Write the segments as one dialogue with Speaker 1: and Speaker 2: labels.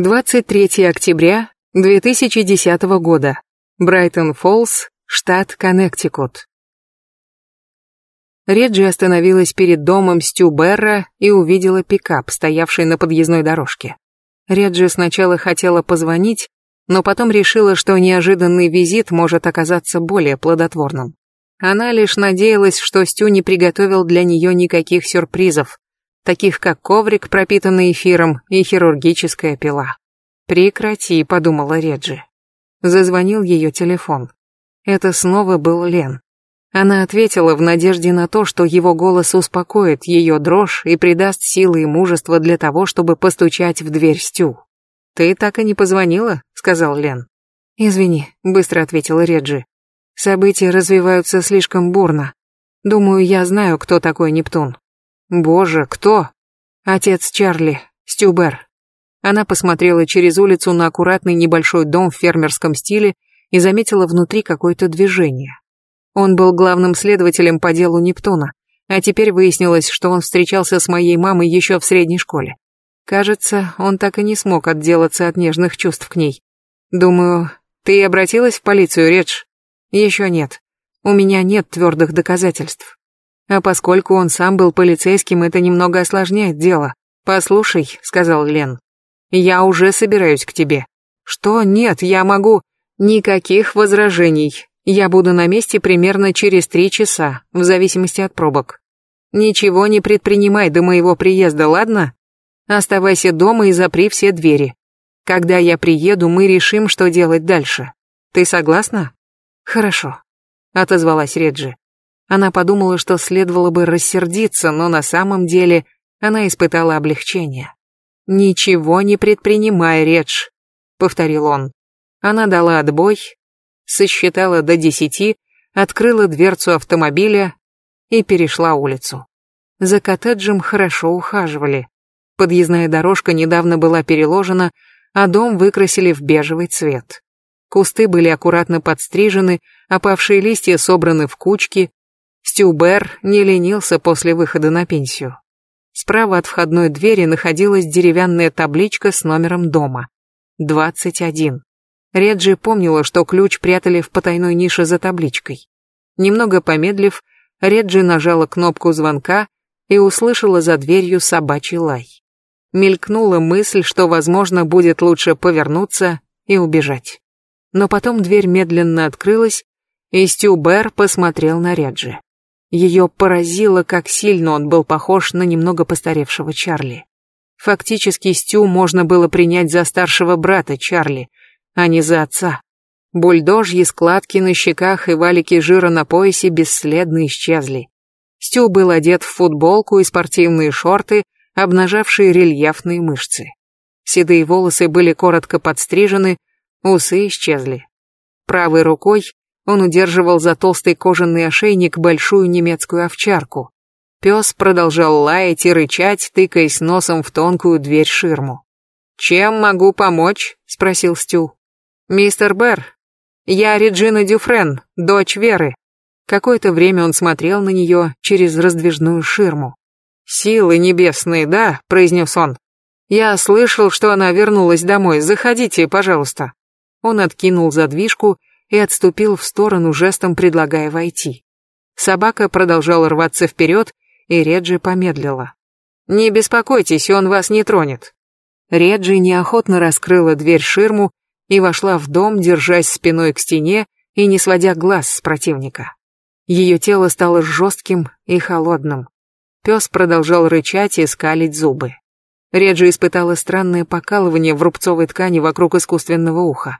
Speaker 1: 23 октября 2010 года. Брайтон-Фоллс, штат Коннектикут. Реджи остановилась перед домом Стю Берра и увидела пикап, стоявший на подъездной дорожке. Реджи сначала хотела позвонить, но потом решила, что неожиданный визит может оказаться более плодотворным. Она лишь надеялась, что Стю не приготовил для нее никаких сюрпризов, таких как коврик, пропитанный эфиром, и хирургическая пила. «Прекрати», — подумала Реджи. Зазвонил ее телефон. Это снова был Лен. Она ответила в надежде на то, что его голос успокоит ее дрожь и придаст силы и мужество для того, чтобы постучать в дверь Стю. «Ты так и не позвонила?» — сказал Лен. «Извини», — быстро ответила Реджи. «События развиваются слишком бурно. Думаю, я знаю, кто такой Нептун. Боже, кто? Отец Чарли, Стюбер. Она посмотрела через улицу на аккуратный небольшой дом в фермерском стиле и заметила внутри какое-то движение. Он был главным следователем по делу Нептуна, а теперь выяснилось, что он встречался с моей мамой еще в средней школе. Кажется, он так и не смог отделаться от нежных чувств к ней. Думаю, ты обратилась в полицию, Редж? Еще нет. У меня нет твердых доказательств. А поскольку он сам был полицейским, это немного осложняет дело. «Послушай», — сказал Лен, — «я уже собираюсь к тебе». «Что? Нет, я могу...» «Никаких возражений. Я буду на месте примерно через три часа, в зависимости от пробок. Ничего не предпринимай до моего приезда, ладно? Оставайся дома и запри все двери. Когда я приеду, мы решим, что делать дальше. Ты согласна?» «Хорошо», — отозвалась Реджи. Она подумала, что следовало бы рассердиться, но на самом деле она испытала облегчение. «Ничего не предпринимай, Редж», — повторил он. Она дала отбой, сосчитала до десяти, открыла дверцу автомобиля и перешла улицу. За коттеджем хорошо ухаживали. Подъездная дорожка недавно была переложена, а дом выкрасили в бежевый цвет. Кусты были аккуратно подстрижены, опавшие листья собраны в кучки, Стюбер не ленился после выхода на пенсию. Справа от входной двери находилась деревянная табличка с номером дома. 21. Реджи помнила, что ключ прятали в потайной нише за табличкой. Немного помедлив, Реджи нажала кнопку звонка и услышала за дверью собачий лай. Мелькнула мысль, что, возможно, будет лучше повернуться и убежать. Но потом дверь медленно открылась, и Стюбер посмотрел на Реджи. Ее поразило, как сильно он был похож на немного постаревшего Чарли. Фактически Стю можно было принять за старшего брата Чарли, а не за отца. Бульдожьи складки на щеках и валики жира на поясе бесследно исчезли. Стю был одет в футболку и спортивные шорты, обнажавшие рельефные мышцы. Седые волосы были коротко подстрижены, усы исчезли. Правой рукой он удерживал за толстый кожаный ошейник большую немецкую овчарку. Пес продолжал лаять и рычать, тыкаясь носом в тонкую дверь-ширму. «Чем могу помочь?» — спросил Стю. «Мистер Берр, я Реджина Дюфрен, дочь Веры». Какое-то время он смотрел на нее через раздвижную ширму. «Силы небесные, да», — произнес он. «Я слышал, что она вернулась домой. Заходите, пожалуйста». Он откинул задвижку и отступил в сторону, жестом предлагая войти. Собака продолжала рваться вперед, и Реджи помедлила. «Не беспокойтесь, он вас не тронет». Реджи неохотно раскрыла дверь-ширму и вошла в дом, держась спиной к стене и не сводя глаз с противника. Ее тело стало жестким и холодным. Пес продолжал рычать и скалить зубы. Реджи испытала странное покалывание в рубцовой ткани вокруг искусственного уха.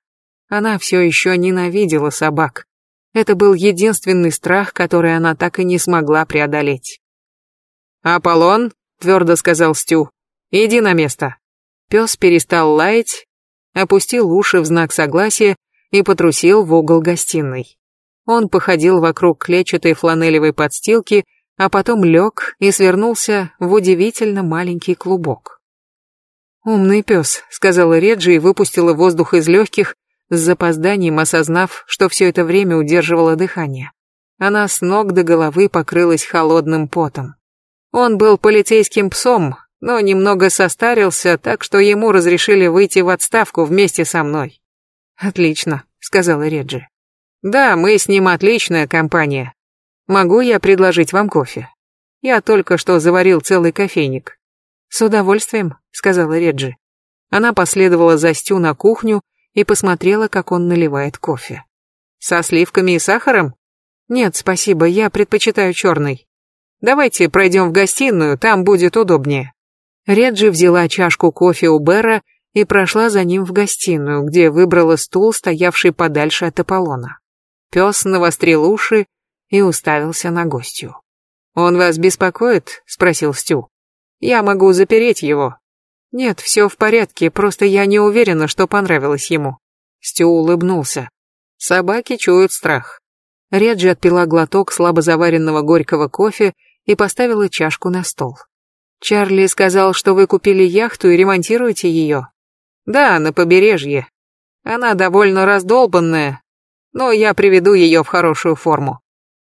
Speaker 1: Она все еще ненавидела собак. Это был единственный страх, который она так и не смогла преодолеть. «Аполлон», — твердо сказал Стю, — «иди на место». Пес перестал лаять, опустил уши в знак согласия и потрусил в угол гостиной. Он походил вокруг клетчатой фланелевой подстилки, а потом лег и свернулся в удивительно маленький клубок. «Умный пес», — сказала Реджи и выпустила воздух из легких, с запозданием осознав, что все это время удерживала дыхание. Она с ног до головы покрылась холодным потом. Он был полицейским псом, но немного состарился, так что ему разрешили выйти в отставку вместе со мной. Отлично, сказала Реджи. Да, мы с ним отличная компания. Могу я предложить вам кофе? Я только что заварил целый кофейник. С удовольствием, сказала Реджи. Она последовала за Стю на кухню и посмотрела, как он наливает кофе. Со сливками и сахаром? Нет, спасибо, я предпочитаю черный. Давайте пройдем в гостиную, там будет удобнее. Реджи взяла чашку кофе у Бера и прошла за ним в гостиную, где выбрала стул, стоявший подальше от Аполлона. Пес навострил уши и уставился на гостью. «Он вас беспокоит?» — спросил Стю. «Я могу запереть его». «Нет, все в порядке, просто я не уверена, что понравилось ему». Стю улыбнулся. «Собаки чуют страх». Реджи отпила глоток слабо заваренного горького кофе и поставила чашку на стол. «Чарли сказал, что вы купили яхту и ремонтируете ее?» «Да, на побережье. Она довольно раздолбанная, но я приведу ее в хорошую форму.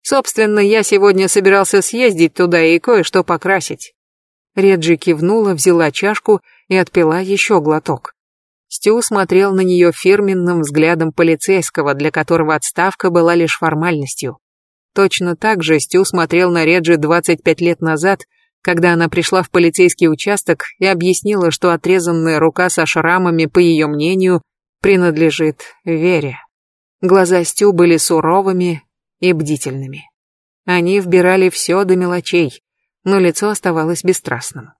Speaker 1: Собственно, я сегодня собирался съездить туда и кое-что покрасить. Реджи кивнула, взяла чашку и отпила еще глоток. Стю смотрел на нее фирменным взглядом полицейского, для которого отставка была лишь формальностью. Точно так же Стю смотрел на Реджи 25 лет назад, когда она пришла в полицейский участок и объяснила, что отрезанная рука со шрамами, по ее мнению, принадлежит Вере. Глаза Стю были суровыми и бдительными. Они вбирали все до мелочей, но лицо оставалось бесстрастным.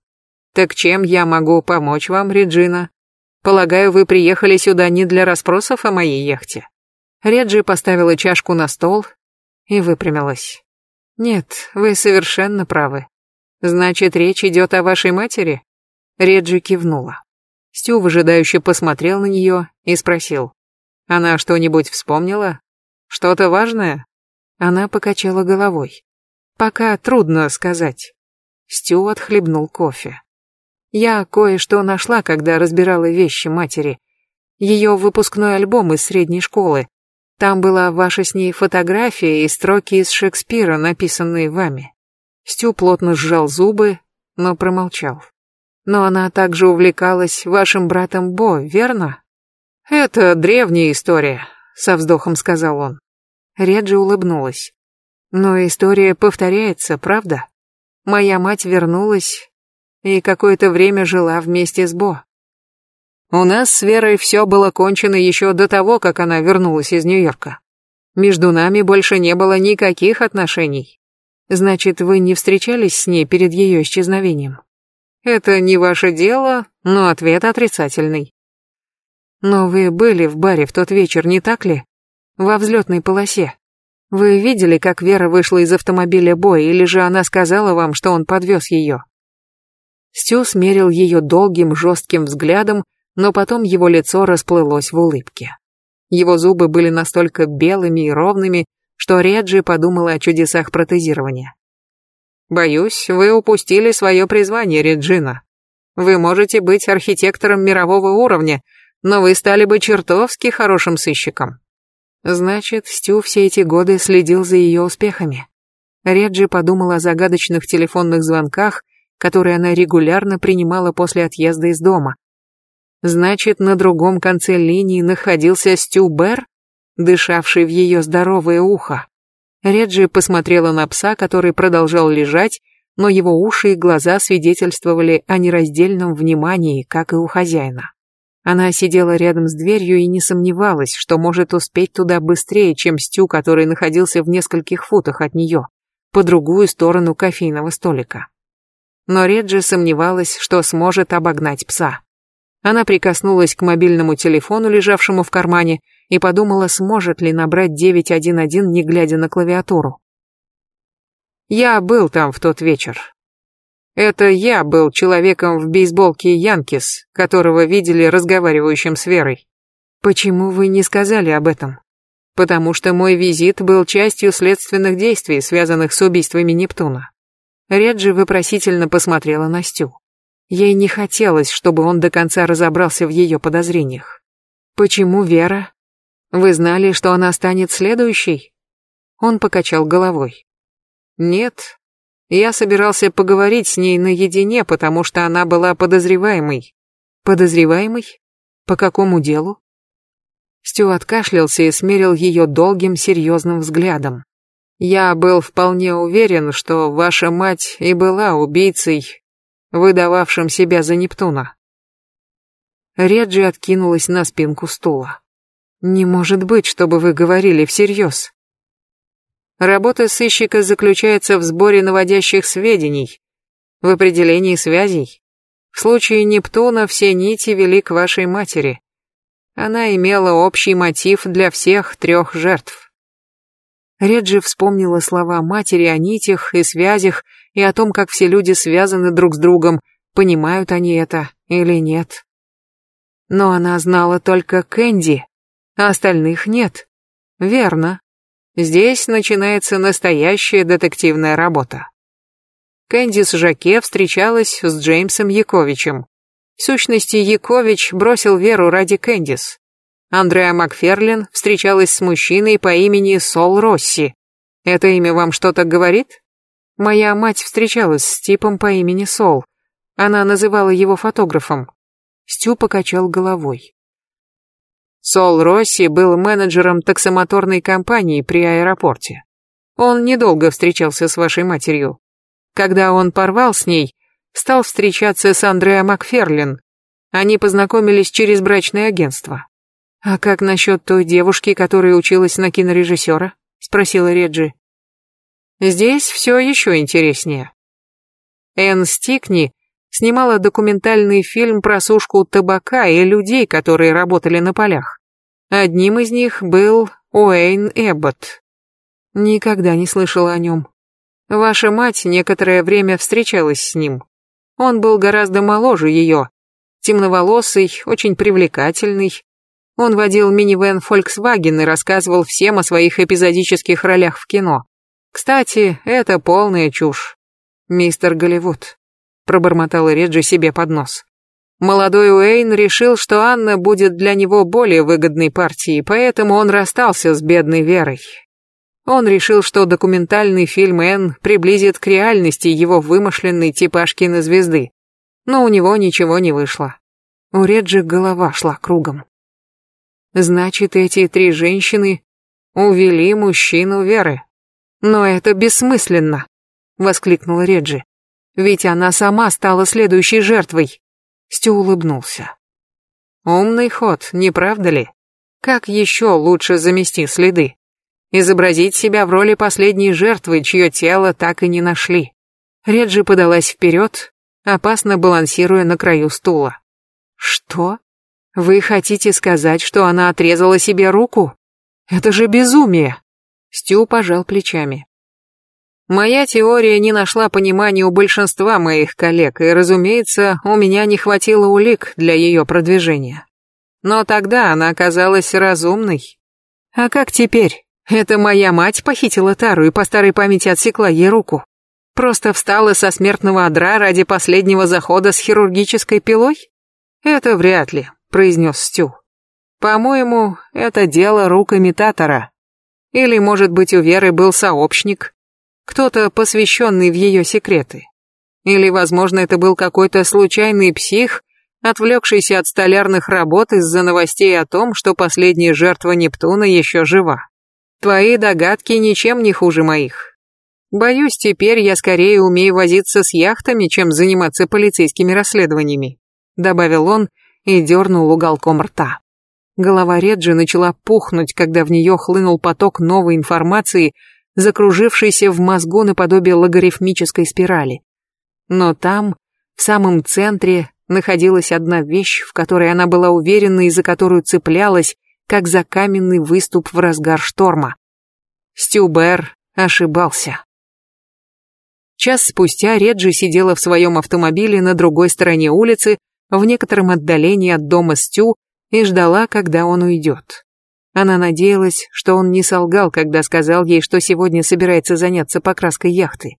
Speaker 1: «Так чем я могу помочь вам, Реджина? Полагаю, вы приехали сюда не для расспросов о моей яхте?» Реджи поставила чашку на стол и выпрямилась. «Нет, вы совершенно правы. Значит, речь идет о вашей матери?» Реджи кивнула. Стю выжидающе посмотрел на нее и спросил. «Она что-нибудь вспомнила? Что-то важное?» Она покачала головой. Пока трудно сказать. Стю отхлебнул кофе. Я кое-что нашла, когда разбирала вещи матери. Ее выпускной альбом из средней школы. Там была ваша с ней фотография и строки из Шекспира, написанные вами. Стю плотно сжал зубы, но промолчал. Но она также увлекалась вашим братом Бо, верно? Это древняя история, со вздохом сказал он. Реджи улыбнулась. Но история повторяется, правда? Моя мать вернулась и какое-то время жила вместе с Бо. У нас с Верой все было кончено еще до того, как она вернулась из Нью-Йорка. Между нами больше не было никаких отношений. Значит, вы не встречались с ней перед ее исчезновением? Это не ваше дело, но ответ отрицательный. Но вы были в баре в тот вечер, не так ли? Во взлетной полосе. Вы видели, как Вера вышла из автомобиля Боя, или же она сказала вам, что он подвез ее? Стю смерил ее долгим, жестким взглядом, но потом его лицо расплылось в улыбке. Его зубы были настолько белыми и ровными, что Реджи подумала о чудесах протезирования. «Боюсь, вы упустили свое призвание, Реджина. Вы можете быть архитектором мирового уровня, но вы стали бы чертовски хорошим сыщиком. Значит, Стю все эти годы следил за ее успехами. Реджи подумала о загадочных телефонных звонках, которые она регулярно принимала после отъезда из дома. Значит, на другом конце линии находился Стю Бер, дышавший в ее здоровое ухо. Реджи посмотрела на пса, который продолжал лежать, но его уши и глаза свидетельствовали о нераздельном внимании, как и у хозяина. Она сидела рядом с дверью и не сомневалась, что может успеть туда быстрее, чем Стю, который находился в нескольких футах от нее, по другую сторону кофейного столика. Но Реджи сомневалась, что сможет обогнать пса. Она прикоснулась к мобильному телефону, лежавшему в кармане, и подумала, сможет ли набрать 911, не глядя на клавиатуру. «Я был там в тот вечер», это я был человеком в бейсболке Янкис, которого видели разговаривающим с Верой. Почему вы не сказали об этом? Потому что мой визит был частью следственных действий, связанных с убийствами Нептуна. Реджи вопросительно посмотрела на Стю. Ей не хотелось, чтобы он до конца разобрался в ее подозрениях. Почему Вера? Вы знали, что она станет следующей? Он покачал головой. Нет, Я собирался поговорить с ней наедине, потому что она была подозреваемой. Подозреваемой? По какому делу? Стю откашлялся и смерил ее долгим серьезным взглядом. Я был вполне уверен, что ваша мать и была убийцей, выдававшим себя за Нептуна. Реджи откинулась на спинку стула. Не может быть, чтобы вы говорили всерьез. Работа сыщика заключается в сборе наводящих сведений, в определении связей. В случае Нептуна все нити вели к вашей матери. Она имела общий мотив для всех трех жертв. Реджи вспомнила слова матери о нитях и связях и о том, как все люди связаны друг с другом, понимают они это или нет. Но она знала только Кэнди, а остальных нет. Верно. Здесь начинается настоящая детективная работа. Кэндис Жаке встречалась с Джеймсом Яковичем. В сущности, Якович бросил Веру ради Кэндис. Андреа Макферлин встречалась с мужчиной по имени Сол Росси. Это имя вам что-то говорит? Моя мать встречалась с типом по имени Сол. Она называла его фотографом. Стю покачал головой. Сол Росси был менеджером таксомоторной компании при аэропорте. Он недолго встречался с вашей матерью. Когда он порвал с ней, стал встречаться с Андреа Макферлин. Они познакомились через брачное агентство. «А как насчет той девушки, которая училась на кинорежиссера?» — спросила Реджи. «Здесь все еще интереснее». Энн Стикни снимала документальный фильм про сушку табака и людей, которые работали на полях. Одним из них был Уэйн Эббот. Никогда не слышала о нем. Ваша мать некоторое время встречалась с ним. Он был гораздо моложе ее, темноволосый, очень привлекательный, он водил минивэн Volkswagen и рассказывал всем о своих эпизодических ролях в кино. Кстати, это полная чушь. Мистер Голливуд, пробормотала Реджи себе под нос. Молодой Уэйн решил, что Анна будет для него более выгодной партией, поэтому он расстался с бедной Верой. Он решил, что документальный фильм Энн приблизит к реальности его вымышленной типаж кинозвезды. Но у него ничего не вышло. У Реджи голова шла кругом. Значит, эти три женщины увели мужчину Веры. Но это бессмысленно, воскликнула Реджи. Ведь она сама стала следующей жертвой. Стю улыбнулся. Умный ход, не правда ли? Как еще лучше замести следы? Изобразить себя в роли последней жертвы, чье тело так и не нашли. Реджи подалась вперед, опасно балансируя на краю стула. Что? Вы хотите сказать, что она отрезала себе руку? Это же безумие. Стю пожал плечами. Моя теория не нашла понимания у большинства моих коллег, и, разумеется, у меня не хватило улик для ее продвижения. Но тогда она оказалась разумной. А как теперь? Это моя мать похитила Тару и по старой памяти отсекла ей руку. Просто встала со смертного одра ради последнего захода с хирургической пилой? Это вряд ли произнес Стю. По-моему, это дело рук имитатора. Или, может быть, у Веры был сообщник, кто-то посвященный в ее секреты. Или, возможно, это был какой-то случайный псих, отвлекшийся от столярных работ из-за новостей о том, что последняя жертва Нептуна еще жива. Твои догадки ничем не хуже моих. Боюсь, теперь я скорее умею возиться с яхтами, чем заниматься полицейскими расследованиями», добавил он, и дернул уголком рта. Голова Реджи начала пухнуть, когда в нее хлынул поток новой информации, закружившейся в мозгу наподобие логарифмической спирали. Но там, в самом центре, находилась одна вещь, в которой она была уверена и за которую цеплялась, как за каменный выступ в разгар шторма. Стюбер ошибался. Час спустя Реджи сидела в своем автомобиле на другой стороне улицы, в некотором отдалении от дома Стю и ждала, когда он уйдет. Она надеялась, что он не солгал, когда сказал ей, что сегодня собирается заняться покраской яхты.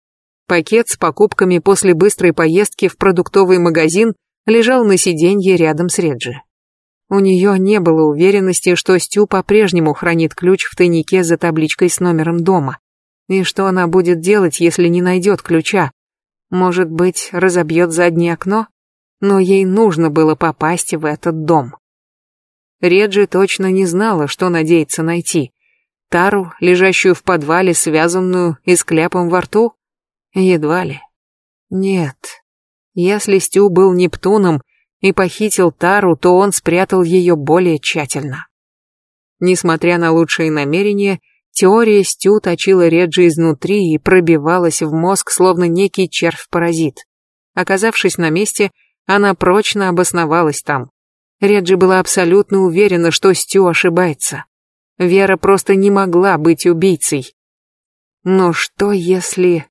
Speaker 1: Пакет с покупками после быстрой поездки в продуктовый магазин лежал на сиденье рядом с Реджи. У нее не было уверенности, что Стю по-прежнему хранит ключ в тайнике за табличкой с номером дома. И что она будет делать, если не найдет ключа? Может быть, разобьет заднее окно? Но ей нужно было попасть в этот дом. Реджи точно не знала, что надеется найти. Тару, лежащую в подвале, связанную и с кляпом во рту? Едва ли. Нет. Если Стю был Нептуном и похитил Тару, то он спрятал ее более тщательно. Несмотря на лучшие намерения, теория Стю точила Реджи изнутри и пробивалась в мозг, словно некий червь-паразит. Оказавшись на месте, она прочно обосновалась там. Реджи была абсолютно уверена, что Стю ошибается. Вера просто не могла быть убийцей. Но что если...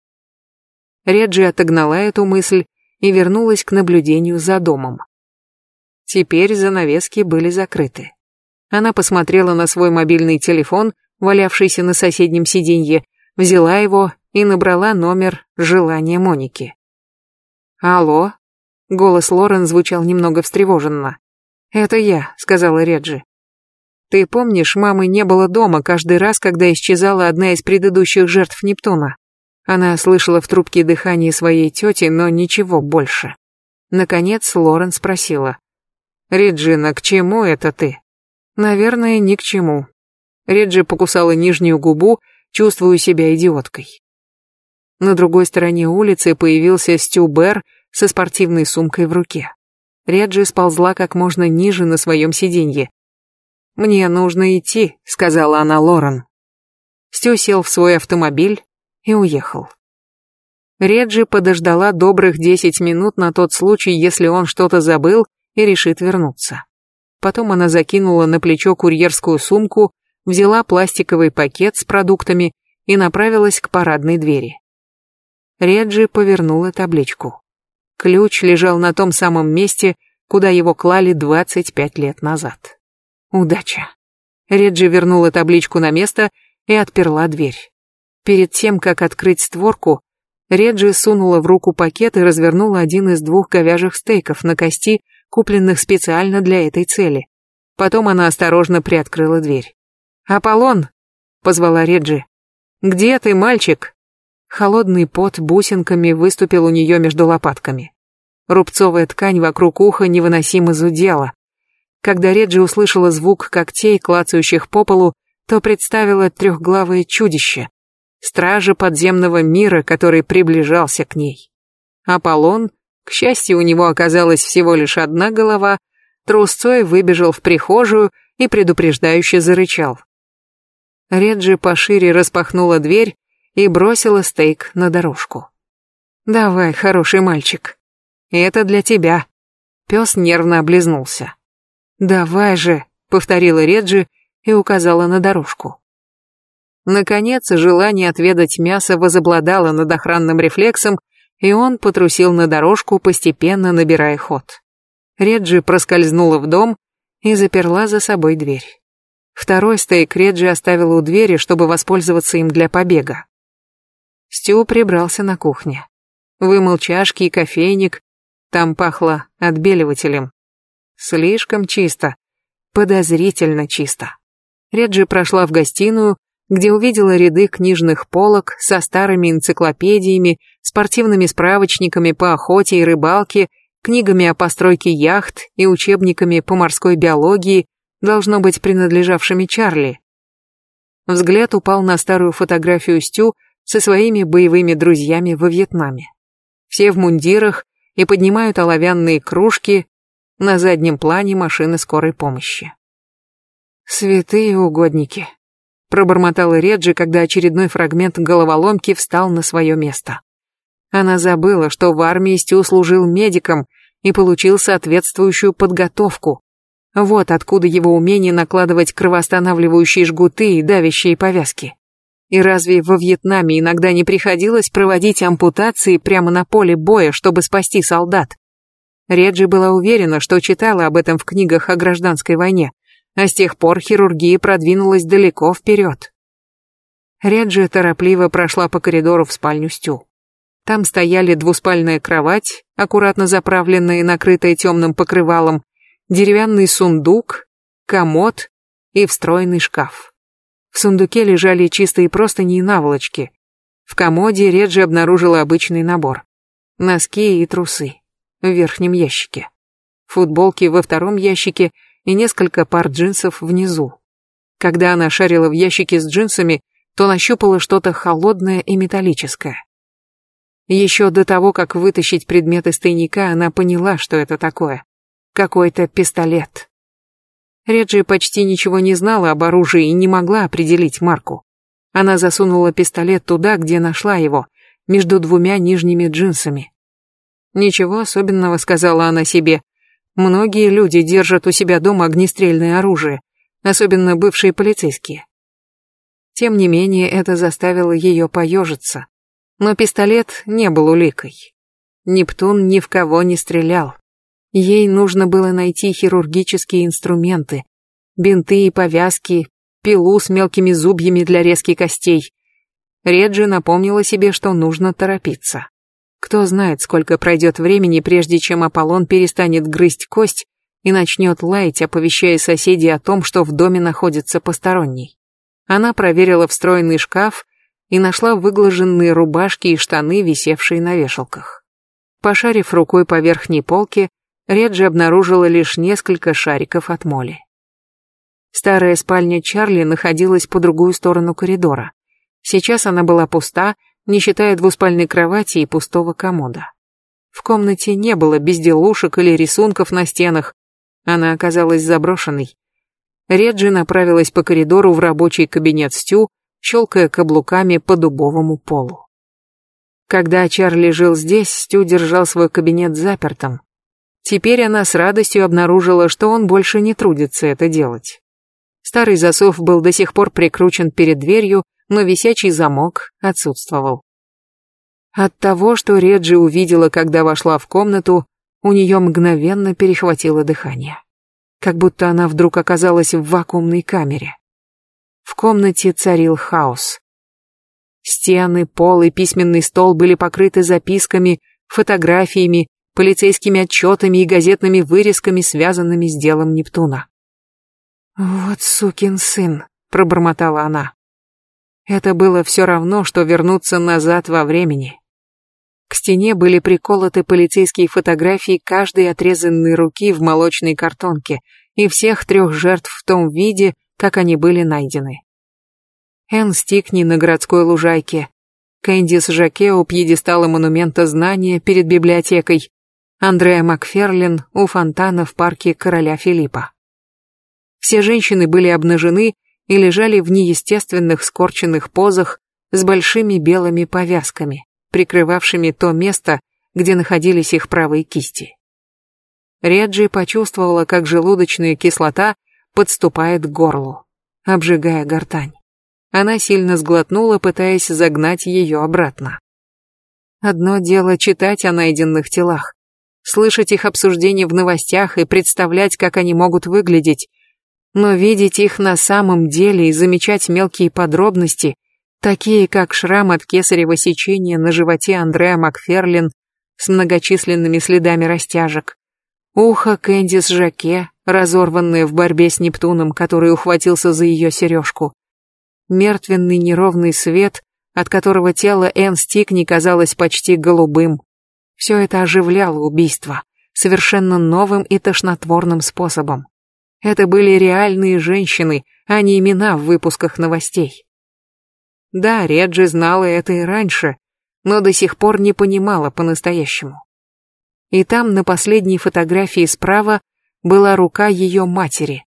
Speaker 1: Реджи отогнала эту мысль и вернулась к наблюдению за домом. Теперь занавески были закрыты. Она посмотрела на свой мобильный телефон, валявшийся на соседнем сиденье, взяла его и набрала номер желания Моники. «Алло?» Голос Лорен звучал немного встревоженно. «Это я», — сказала Реджи. «Ты помнишь, мамы не было дома каждый раз, когда исчезала одна из предыдущих жертв Нептуна?» Она слышала в трубке дыхание своей тети, но ничего больше. Наконец Лорен спросила. «Реджина, к чему это ты?» Наверное, ни к чему. Реджи покусала нижнюю губу, чувствуя себя идиоткой. На другой стороне улицы появился Стю Бэр со спортивной сумкой в руке. Реджи сползла как можно ниже на своем сиденье. «Мне нужно идти», — сказала она Лорен. Стю сел в свой автомобиль и уехал. Реджи подождала добрых десять минут на тот случай, если он что-то забыл и решит вернуться. Потом она закинула на плечо курьерскую сумку, взяла пластиковый пакет с продуктами и направилась к парадной двери. Реджи повернула табличку. Ключ лежал на том самом месте, куда его клали 25 лет назад. Удача. Реджи вернула табличку на место и отперла дверь. Перед тем, как открыть створку, Реджи сунула в руку пакет и развернула один из двух говяжьих стейков на кости, купленных специально для этой цели. Потом она осторожно приоткрыла дверь. «Аполлон!» — позвала Реджи. «Где ты, мальчик?» Холодный пот бусинками выступил у нее между лопатками. Рубцовая ткань вокруг уха невыносимо зудела. Когда Реджи услышала звук когтей, клацающих по полу, то представила трехглавое чудище, стража подземного мира, который приближался к ней. Аполлон к счастью, у него оказалась всего лишь одна голова, трусцой выбежал в прихожую и предупреждающе зарычал. Реджи пошире распахнула дверь и бросила стейк на дорожку. «Давай, хороший мальчик. Это для тебя». Пес нервно облизнулся. «Давай же», — повторила Реджи и указала на дорожку. Наконец, желание отведать мясо возобладало над охранным рефлексом, и он потрусил на дорожку, постепенно набирая ход. Реджи проскользнула в дом и заперла за собой дверь. Второй стейк Реджи оставила у двери, чтобы воспользоваться им для побега. Стю прибрался на кухне. Вымыл чашки и кофейник, там пахло отбеливателем. Слишком чисто, подозрительно чисто. Реджи прошла в гостиную, где увидела ряды книжных полок со старыми энциклопедиями, спортивными справочниками по охоте и рыбалке, книгами о постройке яхт и учебниками по морской биологии, должно быть принадлежавшими Чарли. Взгляд упал на старую фотографию Стю со своими боевыми друзьями во Вьетнаме. Все в мундирах и поднимают оловянные кружки, на заднем плане машины скорой помощи. Святые угодники пробормотала Реджи, когда очередной фрагмент головоломки встал на свое место. Она забыла, что в армии Стю служил медиком и получил соответствующую подготовку. Вот откуда его умение накладывать кровоостанавливающие жгуты и давящие повязки. И разве во Вьетнаме иногда не приходилось проводить ампутации прямо на поле боя, чтобы спасти солдат? Реджи была уверена, что читала об этом в книгах о гражданской войне а с тех пор хирургия продвинулась далеко вперед. Реджи торопливо прошла по коридору в спальню Стю. Там стояли двуспальная кровать, аккуратно заправленная и накрытая темным покрывалом, деревянный сундук, комод и встроенный шкаф. В сундуке лежали чистые простыни и наволочки, В комоде Реджи обнаружила обычный набор. Носки и трусы в верхнем ящике. Футболки во втором ящике и несколько пар джинсов внизу. Когда она шарила в ящике с джинсами, то нащупала что-то холодное и металлическое. Еще до того, как вытащить предмет из тайника, она поняла, что это такое. Какой-то пистолет. Реджи почти ничего не знала об оружии и не могла определить марку. Она засунула пистолет туда, где нашла его, между двумя нижними джинсами. Ничего особенного, сказала она себе. Многие люди держат у себя дома огнестрельное оружие, особенно бывшие полицейские. Тем не менее, это заставило ее поежиться. Но пистолет не был уликой. Нептун ни в кого не стрелял. Ей нужно было найти хирургические инструменты, бинты и повязки, пилу с мелкими зубьями для резки костей. Реджи напомнила себе, что нужно торопиться. Кто знает, сколько пройдет времени, прежде чем Аполлон перестанет грызть кость и начнет лаять, оповещая соседей о том, что в доме находится посторонний. Она проверила встроенный шкаф и нашла выглаженные рубашки и штаны, висевшие на вешалках. Пошарив рукой по верхней полке, Реджи обнаружила лишь несколько шариков от моли. Старая спальня Чарли находилась по другую сторону коридора. Сейчас она была пуста, не считая двуспальной кровати и пустого комода. В комнате не было безделушек или рисунков на стенах. Она оказалась заброшенной. Реджи направилась по коридору в рабочий кабинет Стю, щелкая каблуками по дубовому полу. Когда Чарли жил здесь, Стю держал свой кабинет запертым. Теперь она с радостью обнаружила, что он больше не трудится это делать. Старый засов был до сих пор прикручен перед дверью, но висячий замок отсутствовал. От того, что Реджи увидела, когда вошла в комнату, у нее мгновенно перехватило дыхание. Как будто она вдруг оказалась в вакуумной камере. В комнате царил хаос. Стены, пол и письменный стол были покрыты записками, фотографиями, полицейскими отчетами и газетными вырезками, связанными с делом Нептуна. «Вот сукин сын», — пробормотала она. Это было все равно, что вернуться назад во времени. К стене были приколоты полицейские фотографии каждой отрезанной руки в молочной картонке и всех трех жертв в том виде, как они были найдены. Энн Стикни на городской лужайке, Кэндис Жаке у пьедестала монумента знания перед библиотекой, Андреа Макферлин у фонтана в парке короля Филиппа. Все женщины были обнажены и лежали в неестественных скорченных позах с большими белыми повязками, прикрывавшими то место, где находились их правые кисти. Реджи почувствовала, как желудочная кислота подступает к горлу, обжигая гортань. Она сильно сглотнула, пытаясь загнать ее обратно. Одно дело читать о найденных телах, слышать их обсуждения в новостях и представлять, как они могут выглядеть, но видеть их на самом деле и замечать мелкие подробности, такие как шрам от кесарево сечения на животе Андреа Макферлин с многочисленными следами растяжек, ухо Кэндис Жаке, разорванное в борьбе с Нептуном, который ухватился за ее сережку, мертвенный неровный свет, от которого тело Энн Стикни казалось почти голубым. Все это оживляло убийство, совершенно новым и тошнотворным способом. Это были реальные женщины, а не имена в выпусках новостей. Да, Реджи знала это и раньше, но до сих пор не понимала по-настоящему. И там на последней фотографии справа была рука ее матери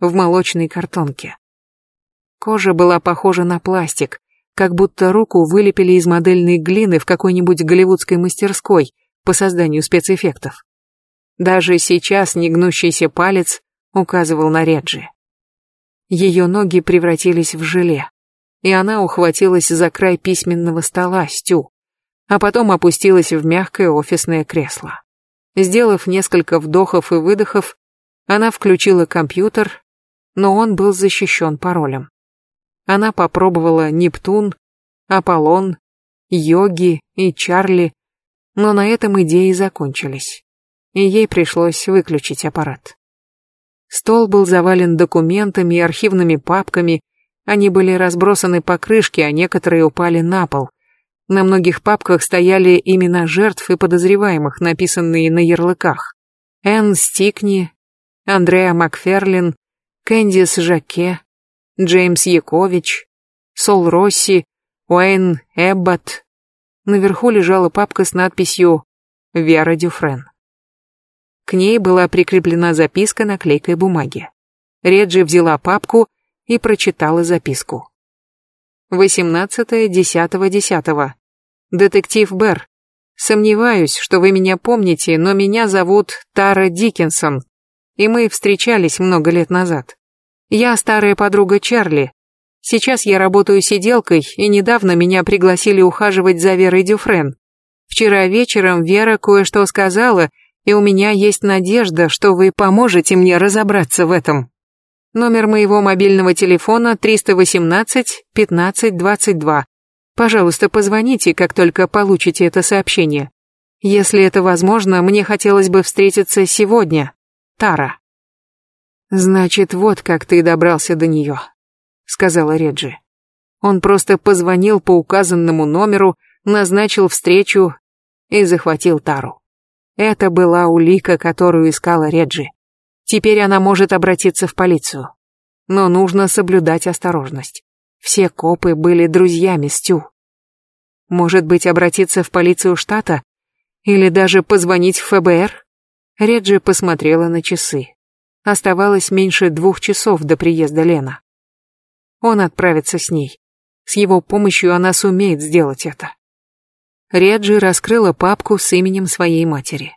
Speaker 1: в молочной картонке. Кожа была похожа на пластик, как будто руку вылепили из модельной глины в какой-нибудь голливудской мастерской по созданию спецэффектов. Даже сейчас негнущийся палец указывал на Реджи. Ее ноги превратились в желе, и она ухватилась за край письменного стола Стю, а потом опустилась в мягкое офисное кресло. Сделав несколько вдохов и выдохов, она включила компьютер, но он был защищен паролем. Она попробовала Нептун, Аполлон, Йоги и Чарли, но на этом идеи закончились, и ей пришлось выключить аппарат. Стол был завален документами и архивными папками, они были разбросаны по крышке, а некоторые упали на пол, На многих папках стояли имена жертв и подозреваемых, написанные на ярлыках. Энн Стикни, Андреа Макферлин, Кэндис Жаке, Джеймс Якович, Сол Росси, Уэйн Эббот. Наверху лежала папка с надписью «Вера Дюфрен». К ней была прикреплена записка на клейкой бумаге. Реджи взяла папку и прочитала записку. 18.10.10. Детектив Бер. Сомневаюсь, что вы меня помните, но меня зовут Тара Диккенсон, и мы встречались много лет назад. Я старая подруга Чарли. Сейчас я работаю сиделкой, и недавно меня пригласили ухаживать за Верой Дюфрен. Вчера вечером Вера кое-что сказала, и у меня есть надежда, что вы поможете мне разобраться в этом. Номер моего мобильного телефона 318 15 22. Пожалуйста, позвоните, как только получите это сообщение. Если это возможно, мне хотелось бы встретиться сегодня. Тара. Значит, вот как ты добрался до нее, сказала Реджи. Он просто позвонил по указанному номеру, назначил встречу и захватил Тару. Это была улика, которую искала Реджи. Теперь она может обратиться в полицию. Но нужно соблюдать осторожность. Все копы были друзьями Стю. Может быть, обратиться в полицию штата? Или даже позвонить в ФБР? Реджи посмотрела на часы. Оставалось меньше двух часов до приезда Лена. Он отправится с ней. С его помощью она сумеет сделать это. Реджи раскрыла папку с именем своей матери.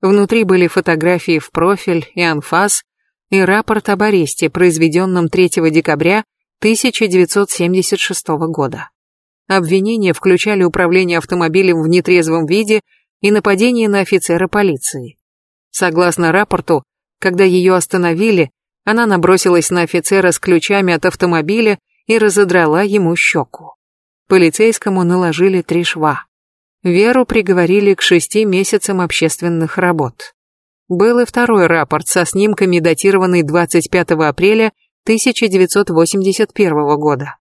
Speaker 1: Внутри были фотографии в профиль и анфас, и рапорт об аресте, произведенном 3 декабря 1976 года. Обвинения включали управление автомобилем в нетрезвом виде и нападение на офицера полиции. Согласно рапорту, когда ее остановили, она набросилась на офицера с ключами от автомобиля и разодрала ему щеку. Полицейскому наложили три шва. Веру приговорили к шести месяцам общественных работ. Был и второй рапорт со снимками, датированный 25 апреля 1981 года.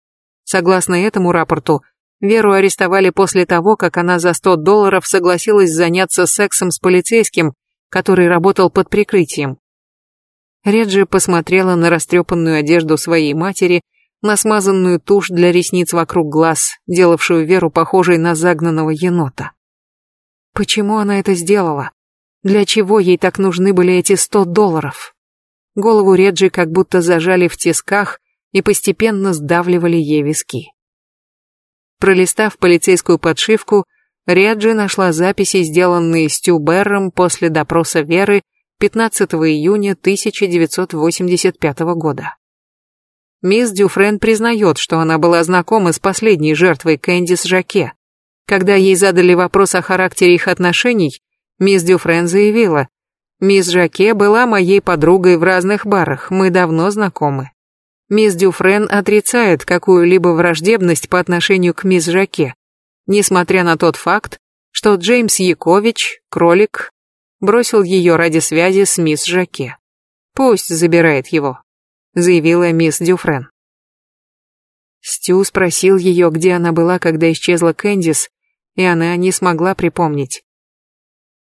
Speaker 1: Согласно этому рапорту, Веру арестовали после того, как она за 100 долларов согласилась заняться сексом с полицейским, который работал под прикрытием. Реджи посмотрела на растрепанную одежду своей матери на смазанную тушь для ресниц вокруг глаз, делавшую Веру похожей на загнанного енота. Почему она это сделала? Для чего ей так нужны были эти сто долларов? Голову Реджи как будто зажали в тисках и постепенно сдавливали ей виски. Пролистав полицейскую подшивку, Реджи нашла записи, сделанные Стю Берром после допроса Веры 15 июня 1985 года. Мисс Дюфрен признает, что она была знакома с последней жертвой Кэндис Жаке. Когда ей задали вопрос о характере их отношений, мисс Дюфрен заявила, «Мисс Жаке была моей подругой в разных барах, мы давно знакомы». Мисс Дюфрен отрицает какую-либо враждебность по отношению к мисс Жаке, несмотря на тот факт, что Джеймс Якович, кролик, бросил ее ради связи с мисс Жаке. Пусть забирает его заявила мисс Дюфрен. Стю спросил ее, где она была, когда исчезла Кэндис, и она не смогла припомнить.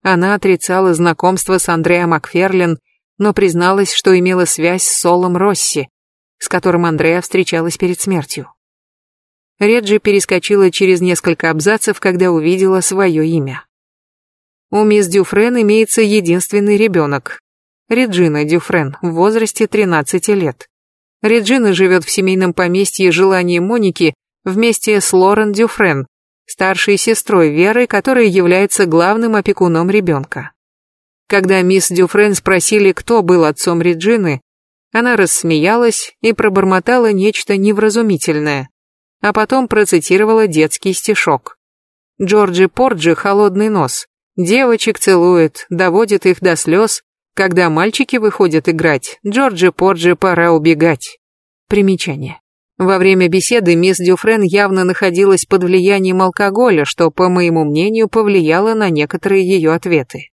Speaker 1: Она отрицала знакомство с Андреа Макферлин, но призналась, что имела связь с Солом Росси, с которым Андреа встречалась перед смертью. Реджи перескочила через несколько абзацев, когда увидела свое имя. У мисс Дюфрен имеется единственный ребенок, Реджина Дюфрен в возрасте 13 лет. Реджина живет в семейном поместье «Желание Моники» вместе с Лорен Дюфрен, старшей сестрой Веры, которая является главным опекуном ребенка. Когда мисс Дюфрен спросили, кто был отцом Реджины, она рассмеялась и пробормотала нечто невразумительное, а потом процитировала детский стишок. Джорджи Порджи «Холодный нос». Девочек целует, доводит их до слез, когда мальчики выходят играть, Джорджи Порджи пора убегать. Примечание. Во время беседы мисс Дюфрен явно находилась под влиянием алкоголя, что, по моему мнению, повлияло на некоторые ее ответы.